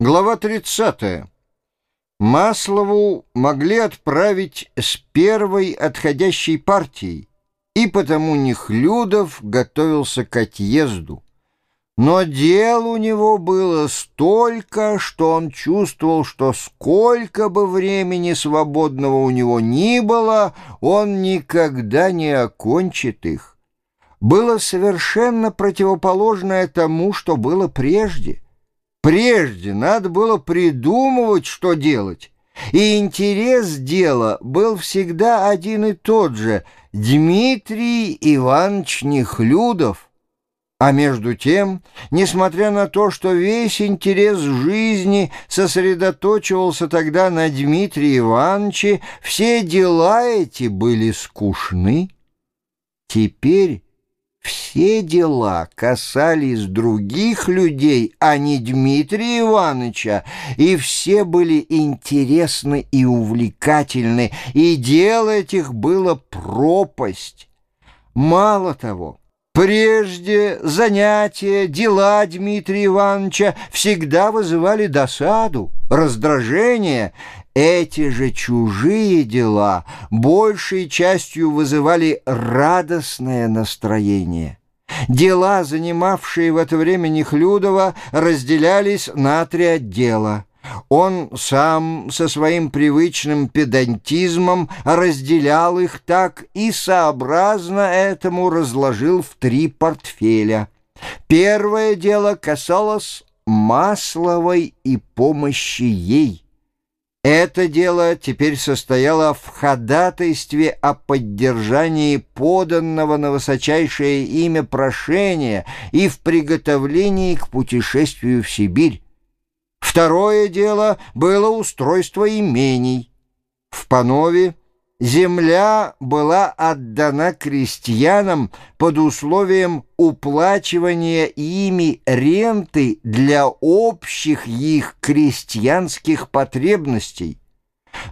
Глава 30. Маслову могли отправить с первой отходящей партией, и потому Нехлюдов готовился к отъезду. Но дел у него было столько, что он чувствовал, что сколько бы времени свободного у него ни было, он никогда не окончит их. Было совершенно противоположное тому, что было прежде — Прежде надо было придумывать, что делать, и интерес дела был всегда один и тот же — Дмитрий Иванович Нехлюдов. А между тем, несмотря на то, что весь интерес жизни сосредоточивался тогда на Дмитрии Ивановиче, все дела эти были скучны. Теперь все дела касались других людей, а не Дмитрия Ивановича, и все были интересны и увлекательны, и дело этих было пропасть. Мало того, Прежде занятия, дела Дмитрия Ивановича всегда вызывали досаду, раздражение. Эти же чужие дела большей частью вызывали радостное настроение. Дела, занимавшие в это время Нехлюдова, разделялись на три отдела. Он сам со своим привычным педантизмом разделял их так и сообразно этому разложил в три портфеля. Первое дело касалось Масловой и помощи ей. Это дело теперь состояло в ходатайстве о поддержании поданного на высочайшее имя прошения и в приготовлении к путешествию в Сибирь. Второе дело было устройство имений. В Панове земля была отдана крестьянам под условием уплачивания ими ренты для общих их крестьянских потребностей.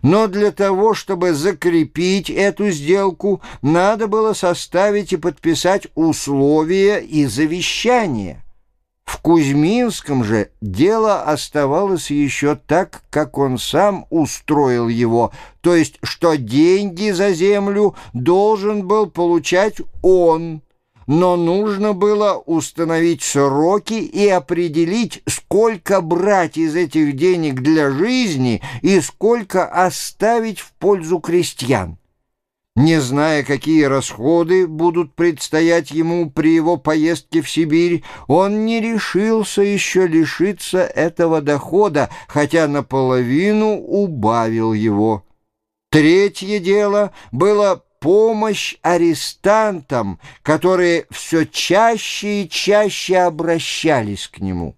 Но для того, чтобы закрепить эту сделку, надо было составить и подписать условия и завещания. Кузьминском же дело оставалось еще так, как он сам устроил его, то есть, что деньги за землю должен был получать он, но нужно было установить сроки и определить, сколько брать из этих денег для жизни и сколько оставить в пользу крестьян. Не зная, какие расходы будут предстоять ему при его поездке в Сибирь, он не решился еще лишиться этого дохода, хотя наполовину убавил его. Третье дело было помощь арестантам, которые все чаще и чаще обращались к нему.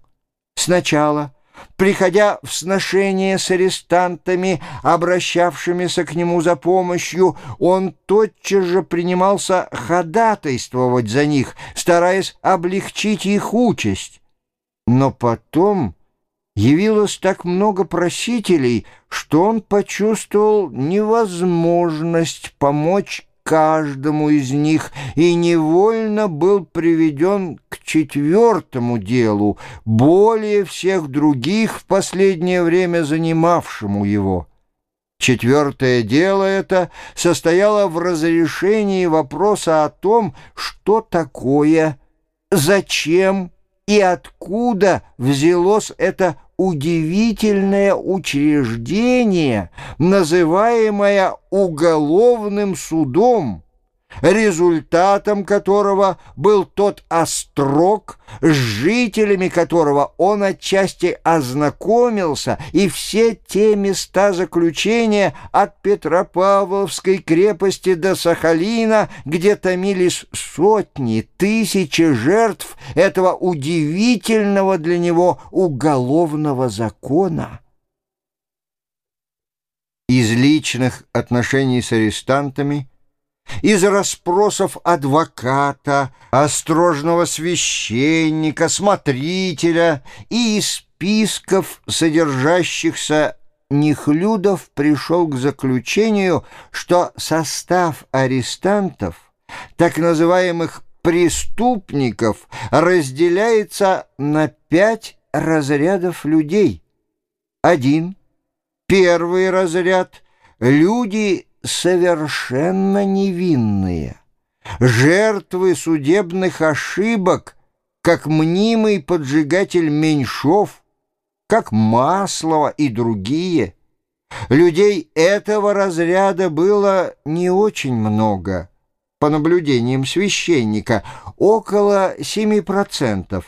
Сначала – приходя в сношение с арестантами, обращавшимися к нему за помощью, он тотчас же принимался ходатайствовать за них, стараясь облегчить их участь. Но потом явилось так много просителей, что он почувствовал невозможность помочь каждому из них и невольно был приведен к четвертому делу, более всех других в последнее время занимавшему его. Четвертое дело это состояло в разрешении вопроса о том, что такое, зачем и откуда взялось это удивительное учреждение, называемое уголовным судом, результатом которого был тот острог, с жителями которого он отчасти ознакомился, и все те места заключения от Петропавловской крепости до Сахалина, где томились сотни, тысячи жертв этого удивительного для него уголовного закона. Из личных отношений с арестантами – из расспросов адвоката, острожного священника, смотрителя и из списков, содержащихся Нехлюдов пришел к заключению, что состав арестантов, так называемых преступников, разделяется на пять разрядов людей – Один, первый разряд — люди совершенно невинные, жертвы судебных ошибок, как мнимый поджигатель Меньшов, как Маслова и другие. Людей этого разряда было не очень много, по наблюдениям священника, около 7%.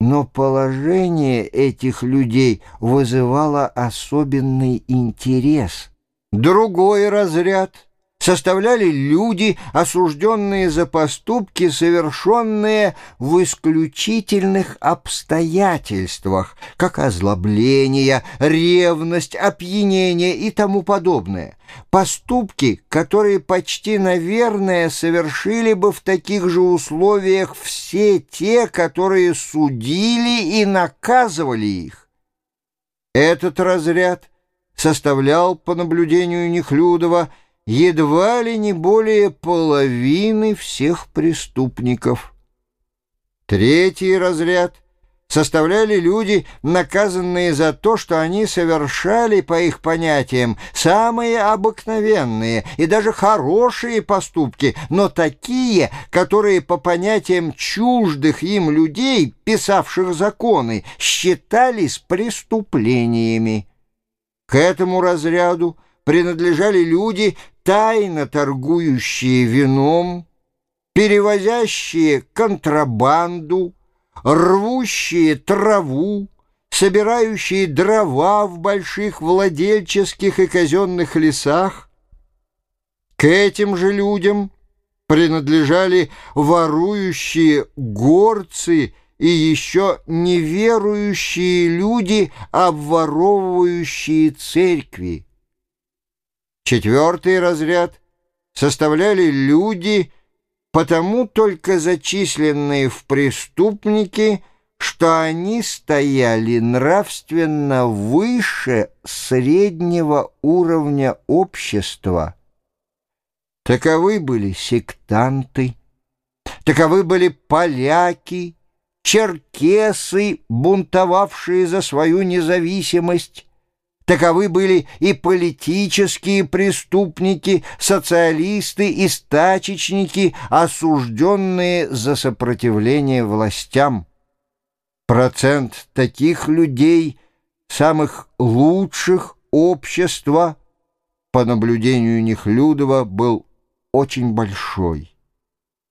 Но положение этих людей вызывало особенный интерес. Другой разряд — составляли люди, осужденные за поступки, совершенные в исключительных обстоятельствах, как озлобление, ревность, опьянение и тому подобное. Поступки, которые почти, наверное, совершили бы в таких же условиях все те, которые судили и наказывали их. Этот разряд составлял, по наблюдению Нехлюдова, едва ли не более половины всех преступников. Третий разряд составляли люди, наказанные за то, что они совершали, по их понятиям, самые обыкновенные и даже хорошие поступки, но такие, которые по понятиям чуждых им людей, писавших законы, считались преступлениями. К этому разряду принадлежали люди, тайно торгующие вином, перевозящие контрабанду, рвущие траву, собирающие дрова в больших владельческих и казенных лесах. К этим же людям принадлежали ворующие горцы и еще неверующие люди, обворовывающие церкви. Четвертый разряд составляли люди, потому только зачисленные в преступники, что они стояли нравственно выше среднего уровня общества. Таковы были сектанты, таковы были поляки, черкесы, бунтовавшие за свою независимость, Таковы были и политические преступники, социалисты и стачечники, осужденные за сопротивление властям. Процент таких людей, самых лучших общества, по наблюдению Нехлюдова, был очень большой.